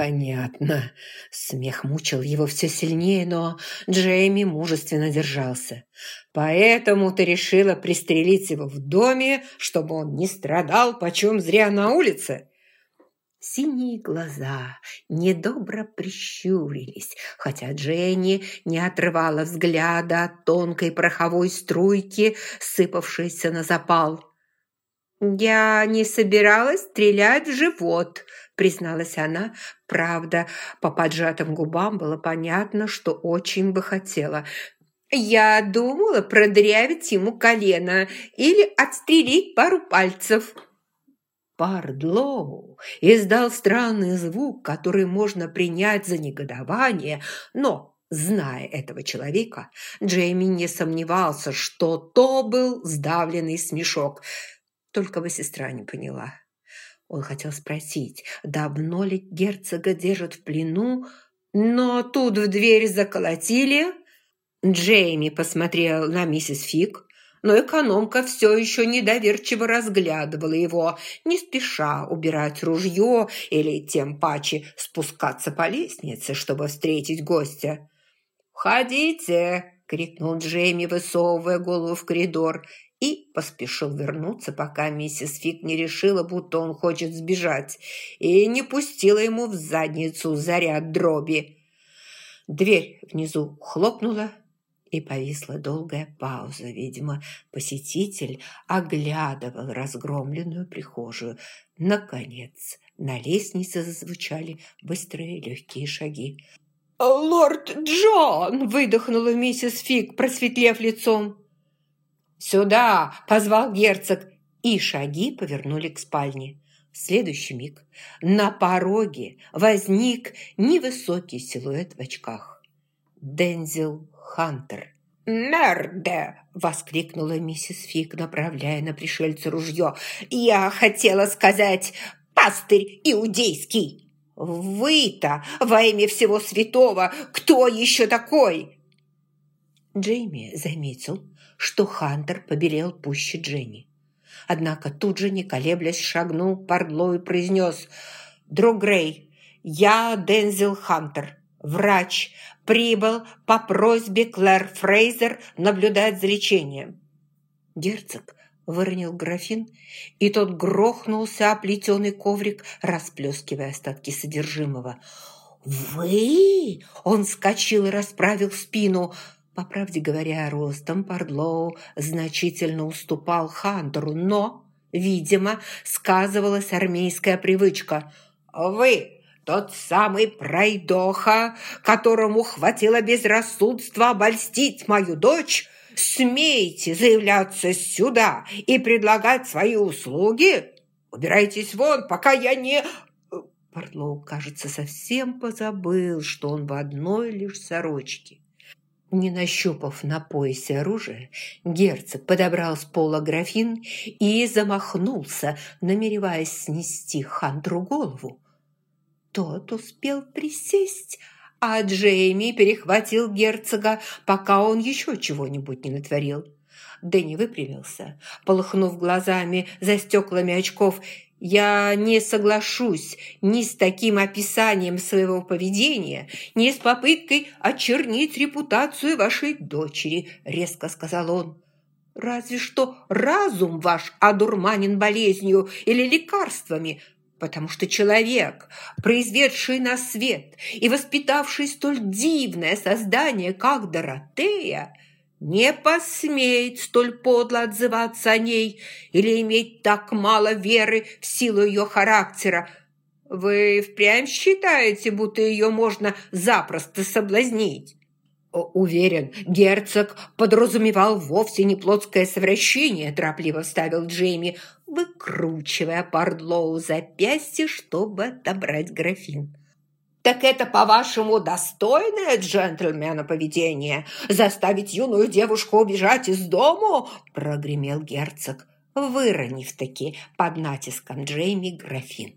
«Понятно». Смех мучил его все сильнее, но Джейми мужественно держался. «Поэтому ты решила пристрелить его в доме, чтобы он не страдал почем зря на улице?» Синие глаза недобро прищурились, хотя Дженни не отрывала взгляда от тонкой пороховой струйки, сыпавшейся на запал. «Я не собиралась стрелять в живот», – призналась она. Правда, по поджатым губам было понятно, что очень бы хотела. «Я думала продырявить ему колено или отстрелить пару пальцев». Пардлоу издал странный звук, который можно принять за негодование, но, зная этого человека, Джейми не сомневался, что то был сдавленный смешок. Только бы сестра не поняла. Он хотел спросить, давно ли герцога держат в плену, но тут в дверь заколотили. Джейми посмотрел на миссис Фиг, но экономка все еще недоверчиво разглядывала его, не спеша убирать ружье или тем паче спускаться по лестнице, чтобы встретить гостя. «Входите!» – крикнул Джейми, высовывая голову в коридор, и поспешил вернуться, пока миссис Фиг не решила, будто он хочет сбежать, и не пустила ему в задницу заряд дроби. Дверь внизу хлопнула, и повисла долгая пауза. Видимо, посетитель оглядывал разгромленную прихожую. Наконец, на лестнице зазвучали быстрые легкие шаги. «Лорд Джон!» – выдохнула миссис Фиг, просветлев лицом. «Сюда!» – позвал герцог, и шаги повернули к спальне. В следующий миг на пороге возник невысокий силуэт в очках. Дензел Хантер. «Мерде!» – воскликнула миссис Фиг, направляя на пришельца ружье. «Я хотела сказать, пастырь иудейский!» «Вы-то, во имя всего святого, кто еще такой?» Джейми заметил, что Хантер побелел пуще Дженни. Однако тут же, не колеблясь, шагнул Пардло и произнес «Друг Грей, я Дензел Хантер, врач, прибыл по просьбе Клэр Фрейзер наблюдать за лечением». Герцог выронил графин, и тот грохнулся о плетеный коврик, расплескивая остатки содержимого. «Вы?» – он вскочил и расправил спину. По правде говоря, ростом Пардлоу значительно уступал Хантеру, но, видимо, сказывалась армейская привычка. «Вы тот самый пройдоха, которому хватило безрассудства обольстить мою дочь, смеете заявляться сюда и предлагать свои услуги? Убирайтесь вон, пока я не...» Парлоу, кажется, совсем позабыл, что он в одной лишь сорочке. Не нащупав на поясе оружие, герцог подобрал с пола графин и замахнулся, намереваясь снести Хантру голову. Тот успел присесть, а Джейми перехватил герцога, пока он еще чего-нибудь не натворил. Дэнни выпрямился, полыхнув глазами за стеклами очков. «Я не соглашусь ни с таким описанием своего поведения, ни с попыткой очернить репутацию вашей дочери», – резко сказал он. «Разве что разум ваш одурманен болезнью или лекарствами, потому что человек, произведший на свет и воспитавший столь дивное создание, как Доротея, не посмеет столь подло отзываться о ней или иметь так мало веры в силу ее характера. Вы впрямь считаете, будто ее можно запросто соблазнить? «Уверен, герцог подразумевал вовсе не плотское совращение», – торопливо вставил Джейми, выкручивая Пардлоу запястье, чтобы отобрать графин. «Так это, по-вашему, достойное джентльмена поведение? Заставить юную девушку убежать из дому?» – прогремел герцог, выронив-таки под натиском Джейми графин.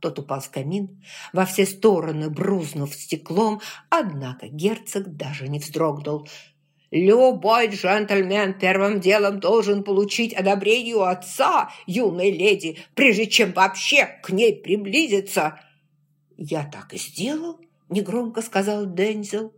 Тот упал в камин, во все стороны брузнув стеклом, однако герцог даже не вздрогнул. «Любой джентльмен первым делом должен получить одобрение у отца, юной леди, прежде чем вообще к ней приблизиться!» «Я так и сделал», – негромко сказал Дензел.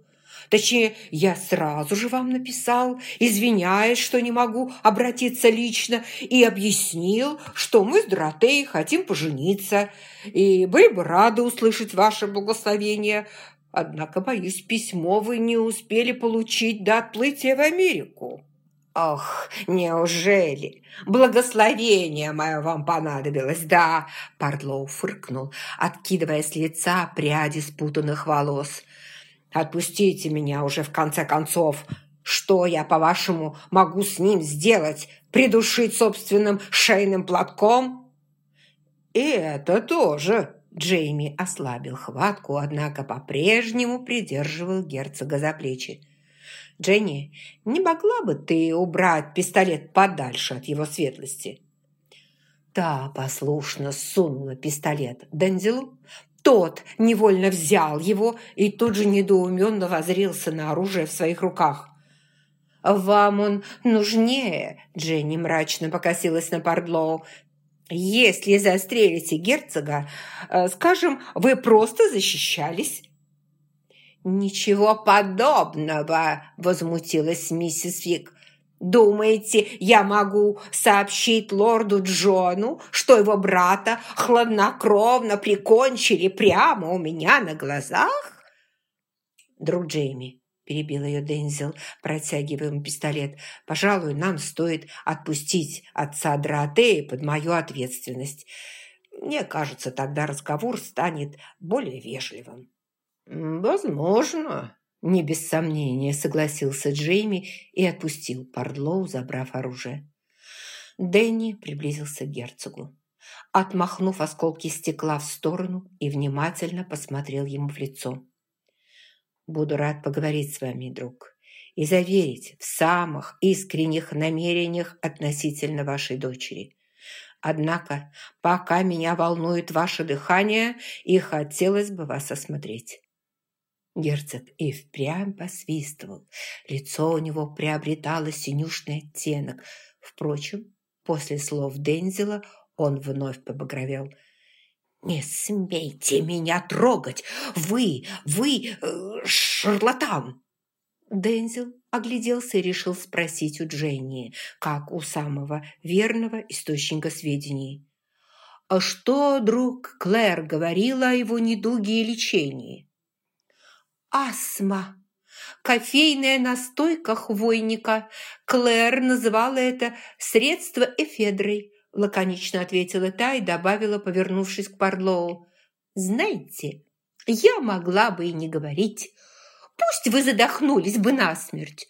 Точнее, я сразу же вам написал, извиняясь, что не могу обратиться лично, и объяснил, что мы с Доротеей хотим пожениться, и были бы рады услышать ваше благословение. Однако, боюсь, письмо вы не успели получить до отплытия в Америку». «Ох, неужели? Благословение мое вам понадобилось, да?» Пардлоу фыркнул, откидывая с лица пряди спутанных волос. Отпустите меня уже в конце концов. Что я, по-вашему, могу с ним сделать? Придушить собственным шейным платком? И это тоже. Джейми ослабил хватку, однако по-прежнему придерживал герцога за плечи. «Дженни, не могла бы ты убрать пистолет подальше от его светлости?» Та послушно сунула пистолет Дензелу, тот невольно взял его и тут же недоуменно возрился на оружие в своих руках. «Вам он нужнее», – Дженни мрачно покосилась на Пардлоу. «Если застрелите герцога, э, скажем, вы просто защищались». «Ничего подобного!» – возмутилась миссис Фиг. Думаете, я могу сообщить лорду Джону, что его брата хладнокровно прикончили прямо у меня на глазах? Друг Джейми, перебил ее Дензел, протягивая ему пистолет, пожалуй, нам стоит отпустить отца Дроатеи под мою ответственность. Мне кажется, тогда разговор станет более вежливым. «Возможно», не без сомнения согласился Джейми и отпустил Пардлоу, забрав оружие. Дэнни приблизился к герцогу, отмахнув осколки стекла в сторону и внимательно посмотрел ему в лицо. «Буду рад поговорить с вами, друг, и заверить в самых искренних намерениях относительно вашей дочери. Однако, пока меня волнует ваше дыхание, и хотелось бы вас осмотреть». Герцог и впрямь посвистывал. Лицо у него приобретало синюшный оттенок. Впрочем, после слов Дензела он вновь побагровел. «Не смейте меня трогать! Вы, вы, э, шарлатан!» Дензел огляделся и решил спросить у Дженни, как у самого верного источника сведений. «А что друг Клэр говорила о его недуге и лечении?» Астма. Кофейная настойка хвойника. Клэр называла это средство эфедрой, лаконично ответила та и добавила, повернувшись к Парлоу. Знаете, я могла бы и не говорить. Пусть вы задохнулись бы насмерть.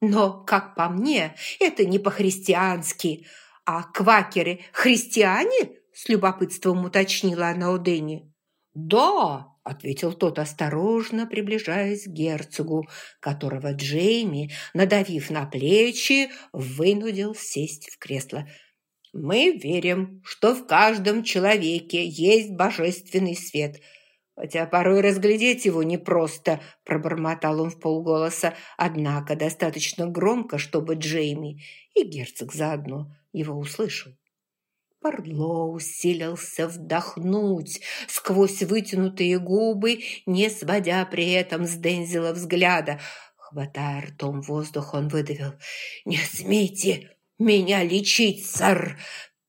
Но, как по мне, это не по-христиански. А квакеры христиане? С любопытством уточнила она у Дэнни. «Да», – ответил тот, осторожно приближаясь к герцогу, которого Джейми, надавив на плечи, вынудил сесть в кресло. «Мы верим, что в каждом человеке есть божественный свет». «Хотя порой разглядеть его непросто», – пробормотал он в полголоса, однако достаточно громко, чтобы Джейми и герцог заодно его услышал. Парло усилился вдохнуть сквозь вытянутые губы, не сводя при этом с Дензела взгляда. Хватая ртом воздух, он выдавил. «Не смейте меня лечить, сэр!»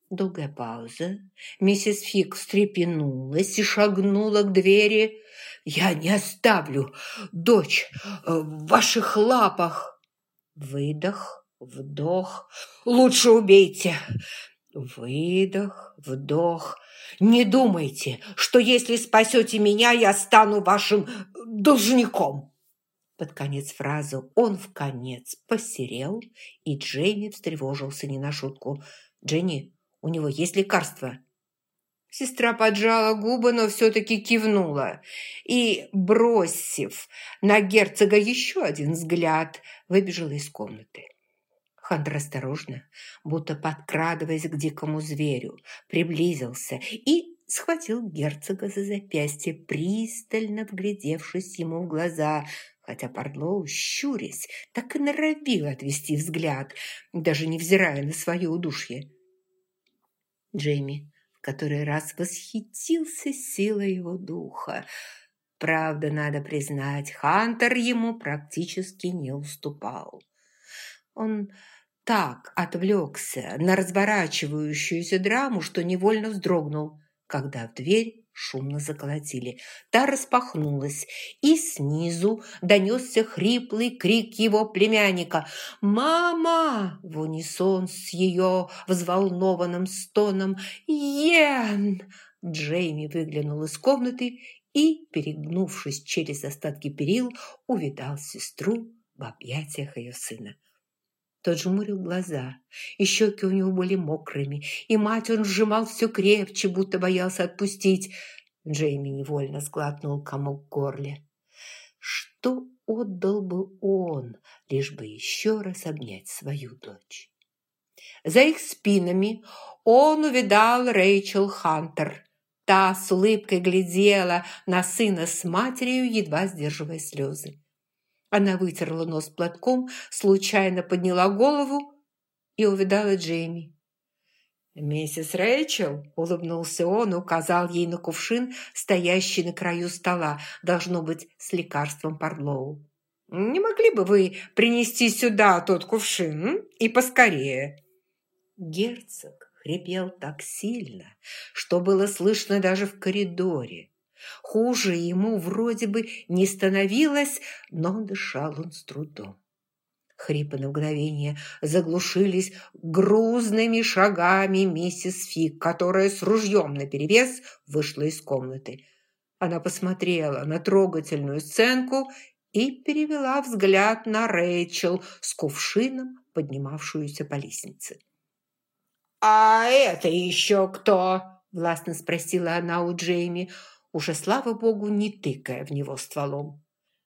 Долгая пауза. Миссис Фиг встрепенулась и шагнула к двери. «Я не оставлю дочь в ваших лапах!» Выдох, вдох. «Лучше убейте! Выдох, вдох. Не думайте, что если спасете меня, я стану вашим должником. Под конец фразы он в конец посерел, и Джейми встревожился не на шутку. «Дженни, у него есть лекарство?» Сестра поджала губы, но все-таки кивнула и, бросив на герцога еще один взгляд, выбежала из комнаты. Хантер осторожно, будто подкрадываясь к дикому зверю, приблизился и схватил герцога за запястье, пристально вглядевшись ему в глаза, хотя Пардлоу, щурясь, так и норовил отвести взгляд, даже невзирая на свое удушье. Джейми который раз восхитился силой его духа. Правда, надо признать, Хантер ему практически не уступал. Он так отвлекся на разворачивающуюся драму, что невольно вздрогнул, когда в дверь шумно заколотили. Та распахнулась, и снизу донесся хриплый крик его племянника. «Мама!» в унисон с ее взволнованным стоном. «Йен!» Джейми выглянул из комнаты и, перегнувшись через остатки перил, увидал сестру в объятиях ее сына. Тот жмурил глаза, и щеки у него были мокрыми, и мать он сжимал все крепче, будто боялся отпустить. Джейми невольно сглотнул комок в горле. Что отдал бы он, лишь бы еще раз обнять свою дочь? За их спинами он увидал Рэйчел Хантер. Та с улыбкой глядела на сына с матерью, едва сдерживая слезы. Она вытерла нос платком, случайно подняла голову и увидала Джейми. «Миссис Рэйчел», – улыбнулся он указал ей на кувшин, стоящий на краю стола, должно быть, с лекарством Парлоу. «Не могли бы вы принести сюда тот кувшин и поскорее?» Герцог хрипел так сильно, что было слышно даже в коридоре. Хуже ему вроде бы не становилось, но дышал он с трудом. Хрипы на мгновение заглушились грузными шагами миссис Фиг, которая с ружьем наперевес вышла из комнаты. Она посмотрела на трогательную сценку и перевела взгляд на Рэйчел с кувшином, поднимавшуюся по лестнице. «А это еще кто?» – властно спросила она у Джейми – уже, слава богу, не тыкая в него стволом.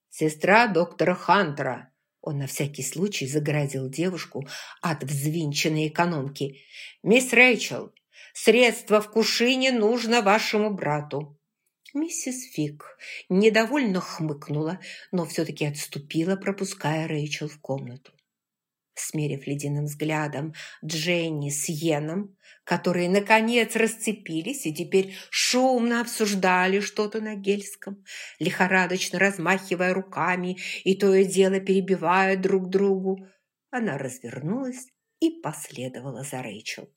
«Сестра доктора Хантера!» Он на всякий случай загородил девушку от взвинченной экономки. «Мисс Рэйчел, средство в кушине нужно вашему брату». Миссис Фик недовольно хмыкнула, но все-таки отступила, пропуская Рэйчел в комнату смерив ледяным взглядом Дженни с Йеном, которые, наконец, расцепились и теперь шумно обсуждали что-то на гельском, лихорадочно размахивая руками и то и дело перебивая друг другу, она развернулась и последовала за Рэйчел.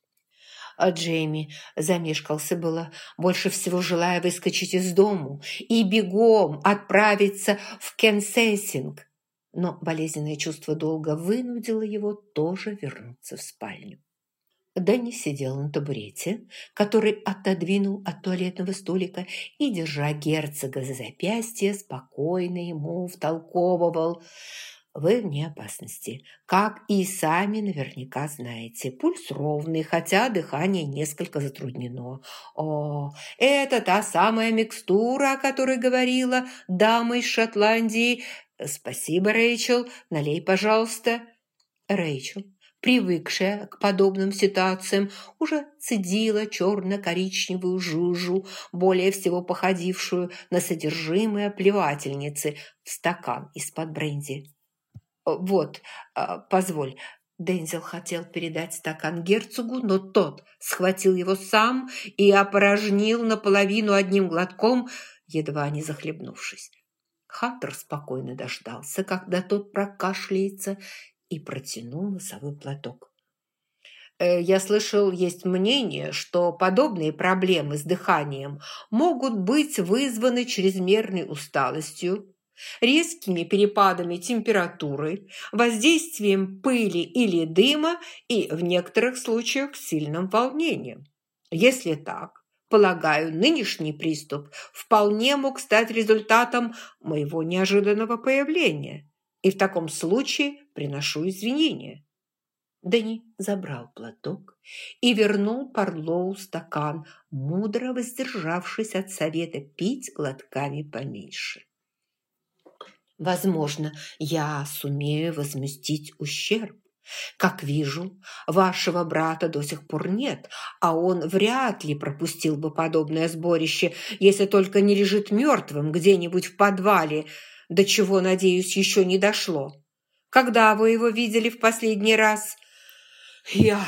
А Джейми замешкался было, больше всего желая выскочить из дому и бегом отправиться в Кенсенсинг, но болезненное чувство долга вынудило его тоже вернуться в спальню. Дэнни сидел на табурете, который отодвинул от туалетного столика и, держа герцога за запястье, спокойно ему втолковывал. «Вы вне опасности, как и сами наверняка знаете. Пульс ровный, хотя дыхание несколько затруднено. О, это та самая микстура, о которой говорила дама из Шотландии. «Спасибо, Рэйчел. Налей, пожалуйста». Рэйчел, привыкшая к подобным ситуациям, уже цедила черно-коричневую жужу, более всего походившую на содержимое плевательницы, в стакан из-под бренди. «Вот, а, позволь». Дензел хотел передать стакан герцогу, но тот схватил его сам и опорожнил наполовину одним глотком, едва не захлебнувшись. Хантер спокойно дождался, когда тот прокашляется, и протянул носовой платок. «Э, «Я слышал, есть мнение, что подобные проблемы с дыханием могут быть вызваны чрезмерной усталостью, резкими перепадами температуры, воздействием пыли или дыма и в некоторых случаях сильным волнением. Если так, Полагаю, нынешний приступ вполне мог стать результатом моего неожиданного появления. И в таком случае приношу извинения». Дани забрал платок и вернул Парлоу стакан, мудро воздержавшись от совета пить глотками поменьше. «Возможно, я сумею возместить ущерб. Как вижу, вашего брата до сих пор нет, а он вряд ли пропустил бы подобное сборище, если только не лежит мертвым где-нибудь в подвале, до чего, надеюсь, еще не дошло. Когда вы его видели в последний раз? Я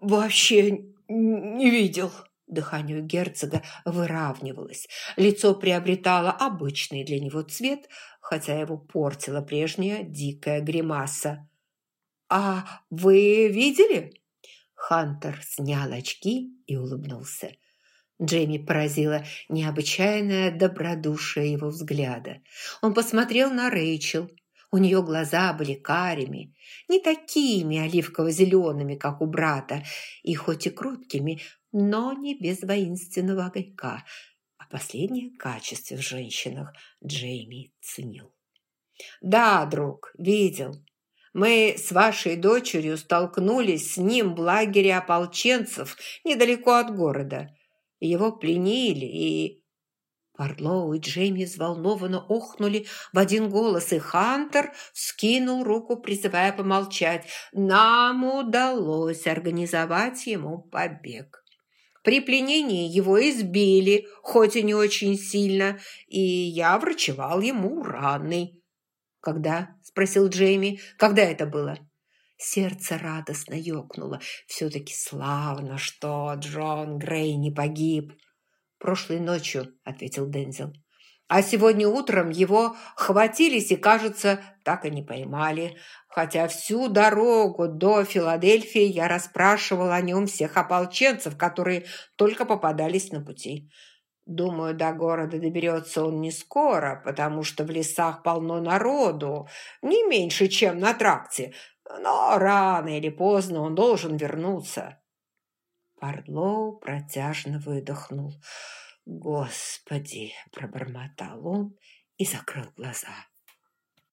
вообще не видел. Дыхание герцога выравнивалось. Лицо приобретало обычный для него цвет, хотя его портила прежняя дикая гримаса. «А вы видели?» Хантер снял очки и улыбнулся. Джейми поразила необычайное добродушие его взгляда. Он посмотрел на Рэйчел. У нее глаза были карими, не такими оливково-зелеными, как у брата, и хоть и кроткими, но не без воинственного огонька. А последнее качество в женщинах Джейми ценил. «Да, друг, видел. Мы с вашей дочерью столкнулись с ним в лагере ополченцев недалеко от города. Его пленили и...» Парлоу и Джейми взволнованно охнули в один голос, и Хантер скинул руку, призывая помолчать. «Нам удалось организовать ему побег». При пленении его избили, хоть и не очень сильно, и я врачевал ему раны. «Когда?» – спросил Джейми. «Когда это было?» Сердце радостно ёкнуло. Все-таки славно, что Джон Грей не погиб. «Прошлой ночью», – ответил Дензел. «А сегодня утром его хватились и, кажется, так и не поймали. Хотя всю дорогу до Филадельфии я расспрашивал о нем всех ополченцев, которые только попадались на пути. Думаю, до города доберется он не скоро, потому что в лесах полно народу, не меньше, чем на тракте. Но рано или поздно он должен вернуться». Парлоу протяжно выдохнул. «Господи!» – пробормотал он и закрыл глаза.